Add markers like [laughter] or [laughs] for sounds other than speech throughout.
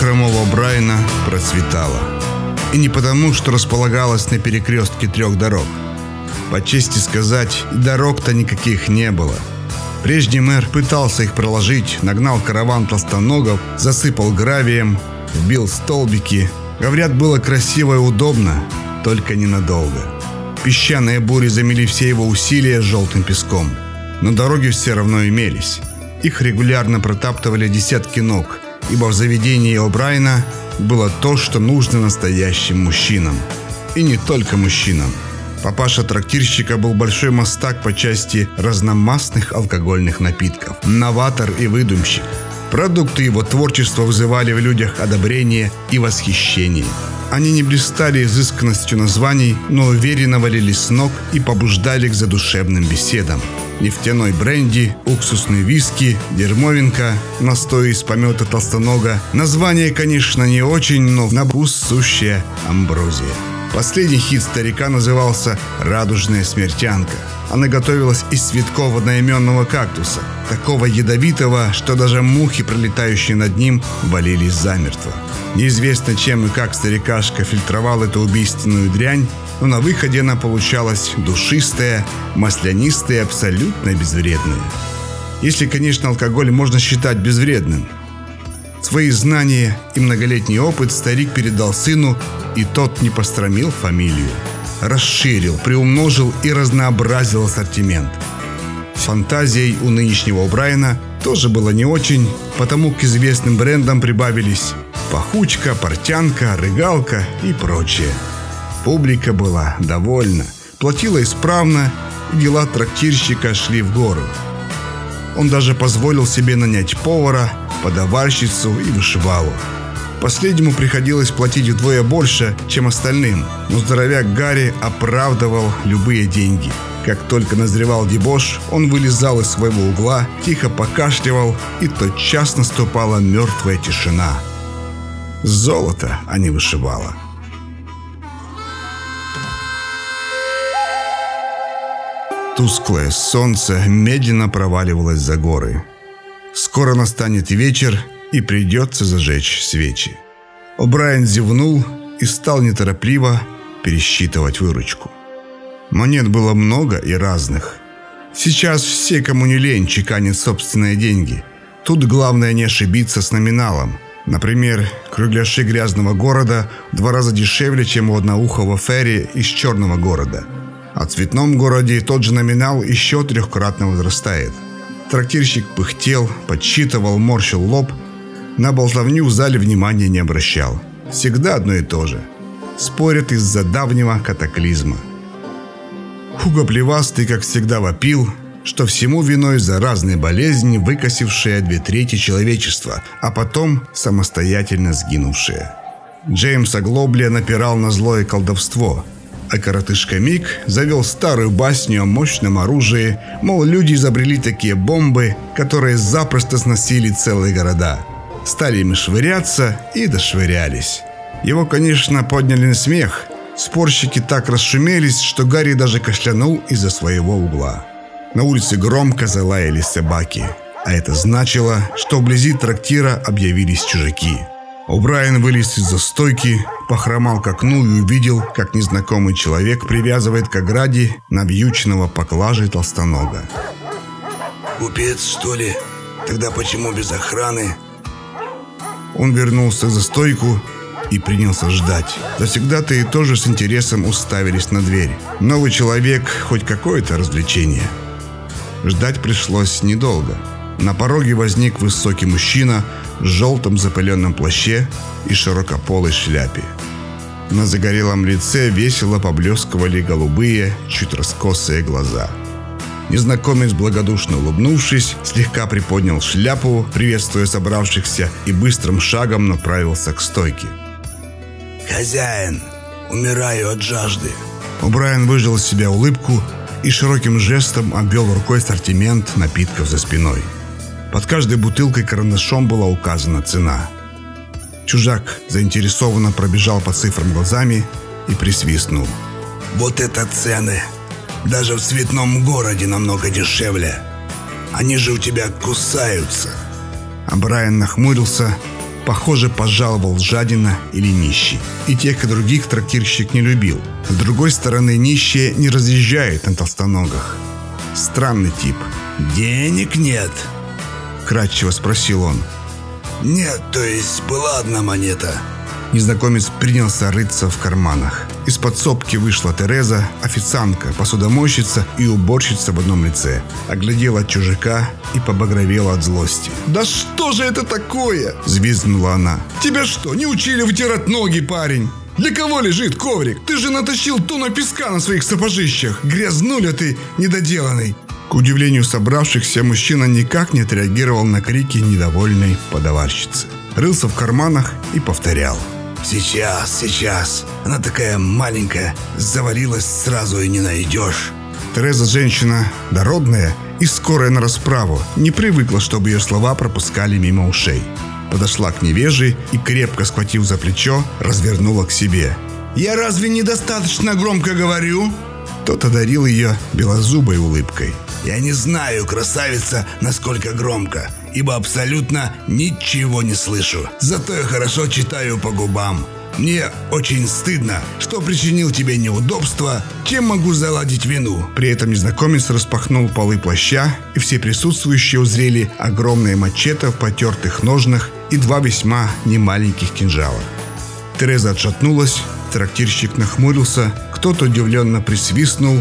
хромого Брайна процветала. И не потому, что располагалась на перекрестке трех дорог. По чести сказать, дорог-то никаких не было. Прежний мэр пытался их проложить, нагнал караван толстоногов, засыпал гравием, вбил столбики. Говорят, было красиво и удобно, только ненадолго. Песчаные бури замели все его усилия желтым песком. Но дороги все равно имелись. Их регулярно протаптывали десятки ног, ибо в заведении О'Брайна было то, что нужно настоящим мужчинам. И не только мужчинам. Папаша трактирщика был большой мастак по части разномастных алкогольных напитков. Новатор и выдумщик. Продукты его творчества вызывали в людях одобрение и восхищение. Они не блистали изысканностью названий, но уверенно валили с ног и побуждали к задушевным беседам. Нефтяной бренди, уксусный виски, дерьмовинка, настой из помета толстонога. Название, конечно, не очень, но на вкус сущая амброзия. Последний хит старика назывался «Радужная смертянка». Она готовилась из цветков одноименного кактуса, такого ядовитого, что даже мухи, пролетающие над ним, болелись замертво. Неизвестно, чем и как старикашка фильтровал эту убийственную дрянь, но на выходе она получалась душистая, маслянистая и абсолютно безвредная. Если, конечно, алкоголь можно считать безвредным. Свои знания и многолетний опыт старик передал сыну, и тот не постромил фамилию. Расширил, приумножил и разнообразил ассортимент. Фантазией у нынешнего Брайана тоже было не очень, потому к известным брендам прибавились пахучка, портянка, рыгалка и прочее. Публика была довольна, платила исправно, и дела трактирщика шли в гору. Он даже позволил себе нанять повара, подавальщицу и вышивалу. Последнему приходилось платить вдвое больше, чем остальным, но здоровяк Гарри оправдывал любые деньги. Как только назревал дебош, он вылезал из своего угла, тихо покашливал, и тотчас наступала мертвая тишина. Золото, а не вышивало. Тусклое солнце медленно проваливалось за горы. Скоро настанет вечер, и придется зажечь свечи. О'Брайен зевнул и стал неторопливо пересчитывать выручку. Монет было много и разных. Сейчас все, кому не лень, чеканят собственные деньги. Тут главное не ошибиться с номиналом. Например, кругляши грязного города в два раза дешевле, чем у одноухого ферри из черного города. В цветном городе тот же номинал еще трехкратно возрастает. Трактирщик пыхтел, подсчитывал, морщил лоб – на болтовню в зале внимания не обращал. Всегда одно и то же. Спорят из-за давнего катаклизма. Хуго Плевастый, как всегда, вопил, что всему виной заразные болезни, выкосившие две трети человечества, а потом самостоятельно сгинувшие. Джеймс Оглобля напирал на злое колдовство, а коротышка Мик завел старую басню о мощном оружии, мол, люди изобрели такие бомбы, которые запросто сносили целые города – Стали ими швыряться и дошвырялись. Его, конечно, подняли на смех. Спорщики так расшумелись, что Гарри даже кашлянул из-за своего угла. На улице громко залаяли собаки. А это значило, что вблизи трактира объявились чужаки. О'Брайен вылез из-за стойки, похромал к окну и увидел, как незнакомый человек привязывает к ограде навьюченного поклажей толстонога. «Купец, что ли? Тогда почему без охраны?» Он вернулся за стойку и принялся ждать. Завсегда-то и тоже с интересом уставились на дверь. Новый человек – хоть какое-то развлечение. Ждать пришлось недолго. На пороге возник высокий мужчина в желтом запыленном плаще и широкополой шляпе. На загорелом лице весело поблескивали голубые, чуть раскосые глаза – Незнакомец, благодушно улыбнувшись, слегка приподнял шляпу, приветствуя собравшихся, и быстрым шагом направился к стойке. «Хозяин, умираю от жажды». Брайан выжил из себя улыбку и широким жестом обвел рукой ассортимент напитков за спиной. Под каждой бутылкой карандашом была указана цена. Чужак заинтересованно пробежал по цифрам глазами и присвистнул. «Вот это цены! Даже в цветном городе намного дешевле. Они же у тебя кусаются. А Брайан нахмурился Похоже, пожаловал жадина или нищий. И тех, и других трактирщик не любил. С другой стороны, нищие не разъезжают на толстоногах. Странный тип. «Денег нет?» Кратчево спросил он. «Нет, то есть была одна монета». Незнакомец принялся рыться в карманах. Из подсобки вышла Тереза, официантка, посудомойщица и уборщица в одном лице. Оглядела чужака и побагровела от злости. «Да что же это такое?» – взвизгнула она. «Тебя что, не учили вытирать ноги, парень?» Для кого лежит коврик? Ты же натащил тонну песка на своих сапожищах. Грязнуля ты недоделанный. К удивлению собравшихся, мужчина никак не отреагировал на крики недовольной подавальщицы. Рылся в карманах и повторял. «Сейчас, сейчас. Она такая маленькая, заварилась сразу и не найдешь». Тереза женщина дородная и скорая на расправу, не привыкла, чтобы ее слова пропускали мимо ушей. Подошла к невежи и, крепко схватив за плечо, развернула к себе. «Я разве недостаточно громко говорю?» Тот одарил ее белозубой улыбкой. «Я не знаю, красавица, насколько громко, ибо абсолютно ничего не слышу. Зато я хорошо читаю по губам. Мне очень стыдно, что причинил тебе неудобства. Чем могу заладить вину?» При этом незнакомец распахнул полы плаща, и все присутствующие узрели огромное мачете в потертых ножнах и два весьма немаленьких кинжала. Тереза отшатнулась, трактирщик нахмурился, кто-то удивленно присвистнул,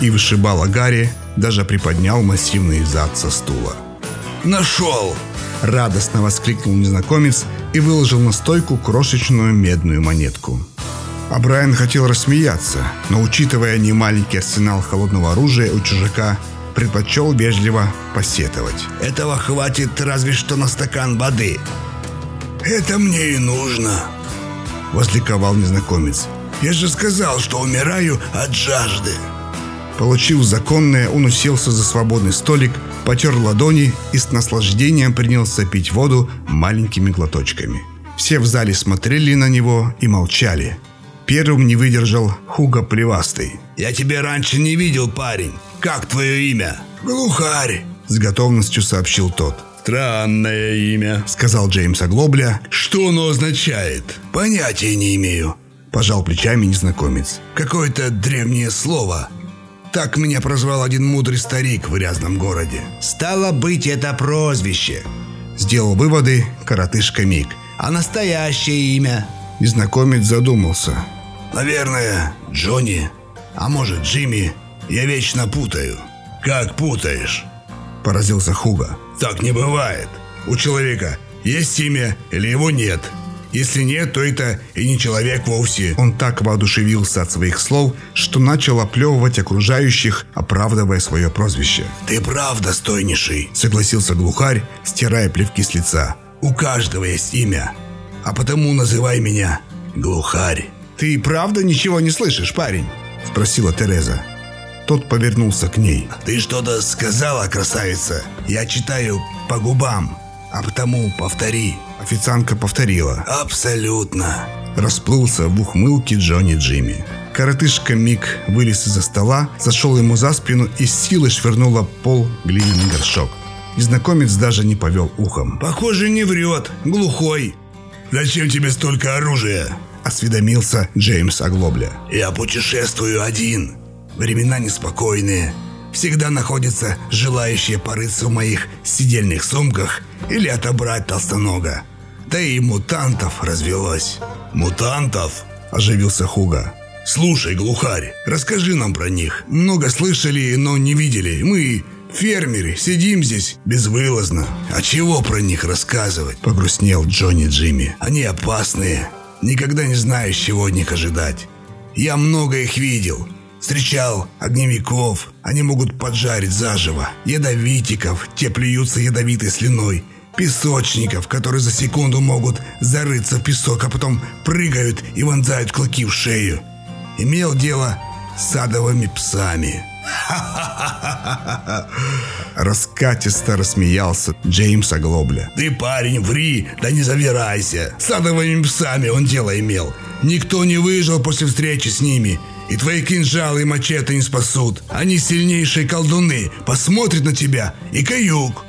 и вышибал Агари даже приподнял массивный зад со стула. «Нашел!» – радостно воскликнул незнакомец и выложил на стойку крошечную медную монетку. А Брайан хотел рассмеяться, но, учитывая немаленький арсенал холодного оружия у чужака, предпочел вежливо посетовать. «Этого хватит разве что на стакан воды». «Это мне и нужно», – возликовал незнакомец. «Я же сказал, что умираю от жажды». Получив законное, он уселся за свободный столик, потер ладони и с наслаждением принялся пить воду маленькими глоточками. Все в зале смотрели на него и молчали. Первым не выдержал Хуга Плевастый. «Я тебя раньше не видел, парень. Как твое имя?» «Глухарь», — с готовностью сообщил тот. «Странное имя», — сказал Джеймс Оглобля. «Что оно означает?» «Понятия не имею», — пожал плечами незнакомец. «Какое-то древнее слово. Так меня прозвал один мудрый старик в грязном городе. Стало быть, это прозвище. Сделал выводы коротышка Мик. А настоящее имя? Незнакомец задумался. Наверное, Джонни. А может, Джимми. Я вечно путаю. Как путаешь? Поразился Хуга. Так не бывает. У человека есть имя или его нет. Если нет, то это и не человек вовсе. Он так воодушевился от своих слов, что начал оплевывать окружающих, оправдывая свое прозвище. «Ты прав, достойнейший», — согласился глухарь, стирая плевки с лица. «У каждого есть имя, а потому называй меня глухарь». «Ты правда ничего не слышишь, парень?» — спросила Тереза. Тот повернулся к ней. «Ты что-то сказала, красавица? Я читаю по губам, а потому повтори». Официантка повторила. «Абсолютно». Расплылся в ухмылке Джонни Джимми. Коротышка Мик вылез из-за стола, зашел ему за спину и с силой швырнула пол глиняный горшок. Незнакомец даже не повел ухом. «Похоже, не врет. Глухой». «Зачем тебе столько оружия?» Осведомился Джеймс Оглобля. «Я путешествую один. Времена неспокойные. Всегда находятся желающие порыться в моих сидельных сумках или отобрать толстонога. Да и мутантов развелось. Мутантов? Оживился Хуга. Слушай, глухарь, расскажи нам про них. Много слышали, но не видели. Мы фермеры, сидим здесь безвылазно. А чего про них рассказывать? Погрустнел Джонни Джимми. Они опасные. Никогда не знаешь, чего от них ожидать. Я много их видел. Встречал огневиков, они могут поджарить заживо, ядовитиков, те плюются ядовитой слюной, песочников, которые за секунду могут зарыться в песок, а потом прыгают и вонзают клыки в шею. Имел дело с садовыми псами. [laughs] Раскатисто рассмеялся Джеймс Оглобля. Ты, парень, ври, да не завирайся. С садовыми псами он дело имел. Никто не выжил после встречи с ними. И твои кинжалы и мачете не спасут. Они сильнейшие колдуны. Посмотрят на тебя и каюк.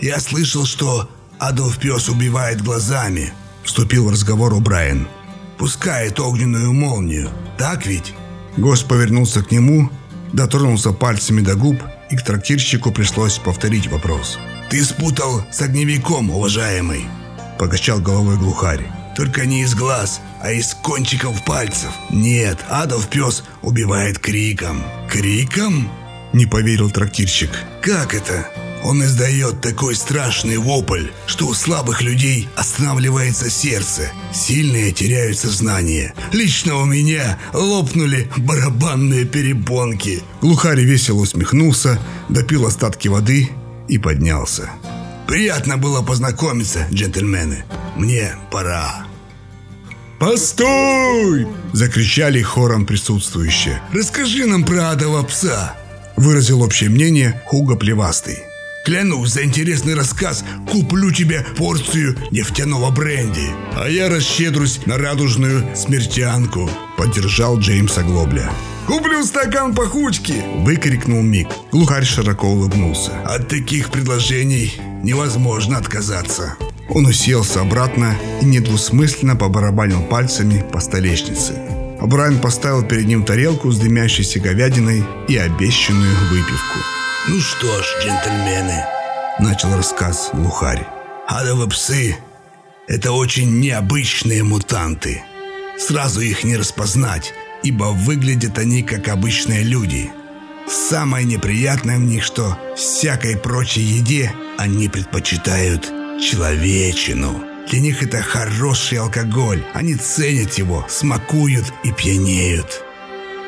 Я слышал, что Адов пес убивает глазами», — вступил в разговор Брайан. «Пускает огненную молнию, так ведь?» Гость повернулся к нему, дотронулся пальцами до губ, и к трактирщику пришлось повторить вопрос. «Ты спутал с огневиком, уважаемый!» — покачал головой глухарь. «Только не из глаз, а из кончиков пальцев. Нет, адов пес убивает криком». «Криком?» — не поверил трактирщик. «Как это?» Он издает такой страшный вопль, что у слабых людей останавливается сердце. Сильные теряют сознание. Лично у меня лопнули барабанные перепонки. Глухарь весело усмехнулся, допил остатки воды и поднялся. Приятно было познакомиться, джентльмены. Мне пора. «Постой!» – закричали хором присутствующие. «Расскажи нам про адова пса!» – выразил общее мнение Хуга Плевастый. Клянусь, за интересный рассказ куплю тебе порцию нефтяного бренди. А я расщедрусь на радужную смертянку», — поддержал Джеймса Глобля. «Куплю стакан пахучки!» — выкрикнул Мик. Глухарь широко улыбнулся. «От таких предложений невозможно отказаться». Он уселся обратно и недвусмысленно побарабанил пальцами по столешнице. Брайан поставил перед ним тарелку с дымящейся говядиной и обещанную выпивку. «Ну что ж, джентльмены», — начал рассказ глухарь, «адовы псы — это очень необычные мутанты. Сразу их не распознать, ибо выглядят они как обычные люди. Самое неприятное в них, что всякой прочей еде они предпочитают человечину. Для них это хороший алкоголь. Они ценят его, смакуют и пьянеют.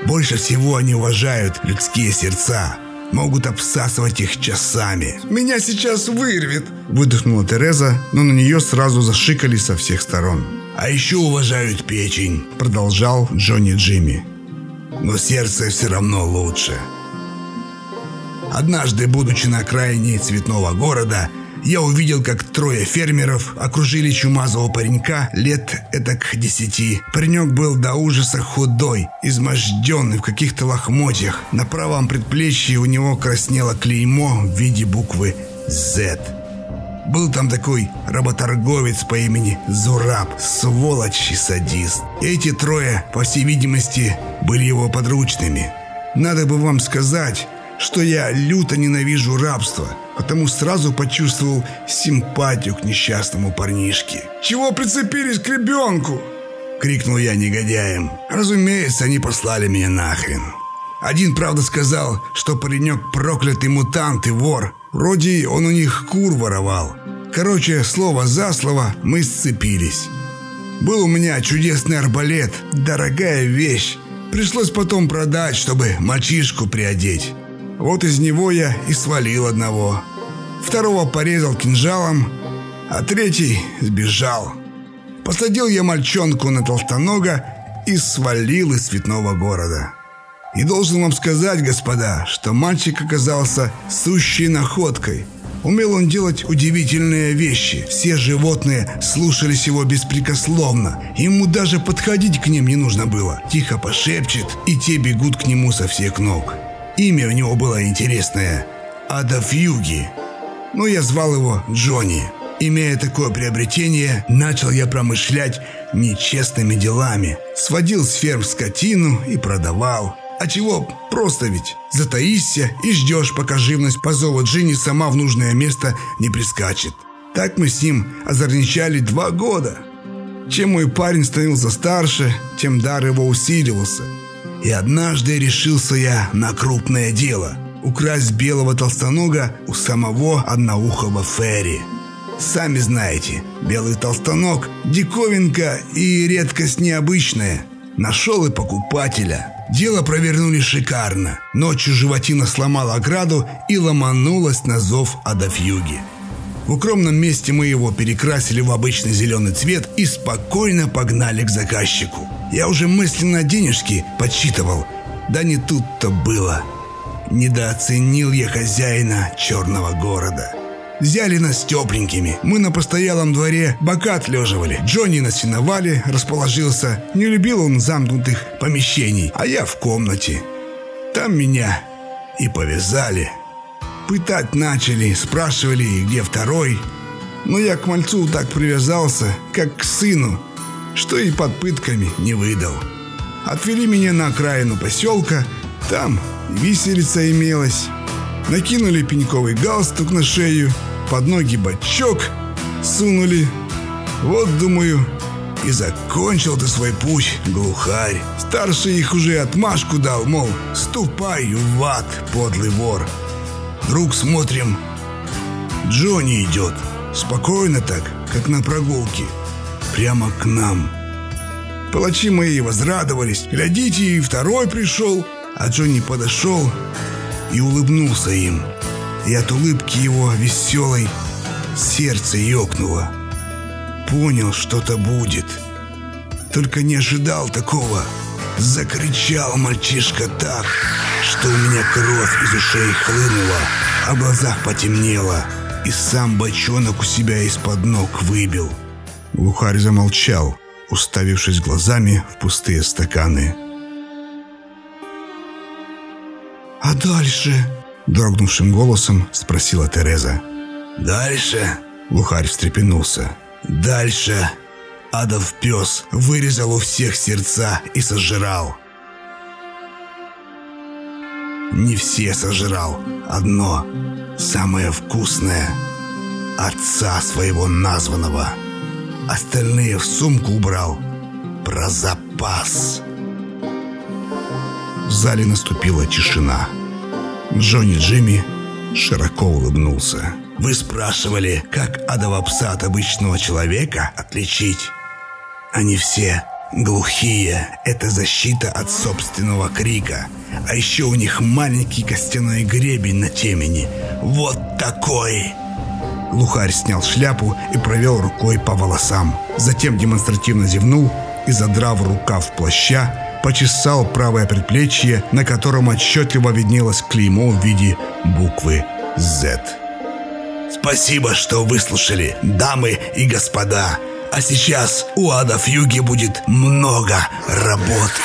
Больше всего они уважают людские сердца — могут обсасывать их часами. «Меня сейчас вырвет!» Выдохнула Тереза, но на нее сразу зашикали со всех сторон. «А еще уважают печень», продолжал Джонни Джимми. «Но сердце все равно лучше». Однажды, будучи на окраине цветного города, я увидел, как трое фермеров окружили чумазого паренька лет этак десяти. Паренек был до ужаса худой, изможденный в каких-то лохмотьях. На правом предплечье у него краснело клеймо в виде буквы «Z». Был там такой работорговец по имени Зураб, сволочь и садист. Эти трое, по всей видимости, были его подручными. Надо бы вам сказать, что я люто ненавижу рабство, потому сразу почувствовал симпатию к несчастному парнишке. «Чего прицепились к ребенку?» — крикнул я негодяем. Разумеется, они послали меня нахрен. Один, правда, сказал, что паренек проклятый мутант и вор. Вроде он у них кур воровал. Короче, слово за слово мы сцепились. Был у меня чудесный арбалет, дорогая вещь. Пришлось потом продать, чтобы мальчишку приодеть. Вот из него я и свалил одного. Второго порезал кинжалом, а третий сбежал. Посадил я мальчонку на толстонога и свалил из цветного города. И должен вам сказать, господа, что мальчик оказался сущей находкой. Умел он делать удивительные вещи. Все животные слушались его беспрекословно. Ему даже подходить к ним не нужно было. Тихо пошепчет, и те бегут к нему со всех ног. Имя у него было интересное – Адафьюги. Но я звал его Джонни. Имея такое приобретение, начал я промышлять нечестными делами. Сводил с ферм скотину и продавал. А чего? Просто ведь. Затаишься и ждешь, пока живность по зову Джинни сама в нужное место не прискачет. Так мы с ним озорничали два года. Чем мой парень становился старше, тем дар его усиливался – и однажды решился я на крупное дело – украсть белого толстонога у самого одноухого Ферри. Сами знаете, белый толстоног – диковинка и редкость необычная. Нашел и покупателя. Дело провернули шикарно. Ночью животина сломала ограду и ломанулась на зов Адафьюги. В укромном месте мы его перекрасили в обычный зеленый цвет и спокойно погнали к заказчику. Я уже мысленно денежки подсчитывал. Да не тут-то было. Недооценил я хозяина черного города. Взяли нас тепленькими. Мы на постоялом дворе бока отлеживали. Джонни на сеновале расположился. Не любил он замкнутых помещений, а я в комнате. Там меня и повязали. Пытать начали, спрашивали, где второй. Но я к мальцу так привязался, как к сыну, что и под пытками не выдал. Отвели меня на окраину поселка, там виселица имелась. Накинули пеньковый галстук на шею, под ноги бачок сунули. Вот, думаю, и закончил ты свой путь, глухарь. Старший их уже отмашку дал, мол, ступай в ад, подлый вор. Друг смотрим, Джонни идет. Спокойно так, как на прогулке. Прямо к нам. Палачи мои возрадовались. Глядите, и второй пришел. А Джонни подошел и улыбнулся им. И от улыбки его веселой сердце ёкнуло понял, что-то будет. Только не ожидал такого. Закричал мальчишка так, что у меня кровь из ушей хлынула, а в глазах потемнело, и сам бочонок у себя из-под ног выбил. Глухарь замолчал, уставившись глазами в пустые стаканы. «А дальше?» – дрогнувшим голосом спросила Тереза. «Дальше?» – глухарь встрепенулся. Дальше адов пес вырезал у всех сердца и сожрал. Не все сожрал, одно, самое вкусное, отца своего названного. Остальные в сумку убрал, про запас. В зале наступила тишина. Джонни Джимми широко улыбнулся. Вы спрашивали, как адова пса от обычного человека отличить? Они все глухие. Это защита от собственного крика. А еще у них маленький костяной гребень на темени. Вот такой. Глухарь снял шляпу и провел рукой по волосам. Затем демонстративно зевнул и, задрав рукав плаща, почесал правое предплечье, на котором отчетливо виднелось клеймо в виде буквы «Z». Спасибо, что выслушали, дамы и господа. А сейчас у Ада Фьюги будет много работы.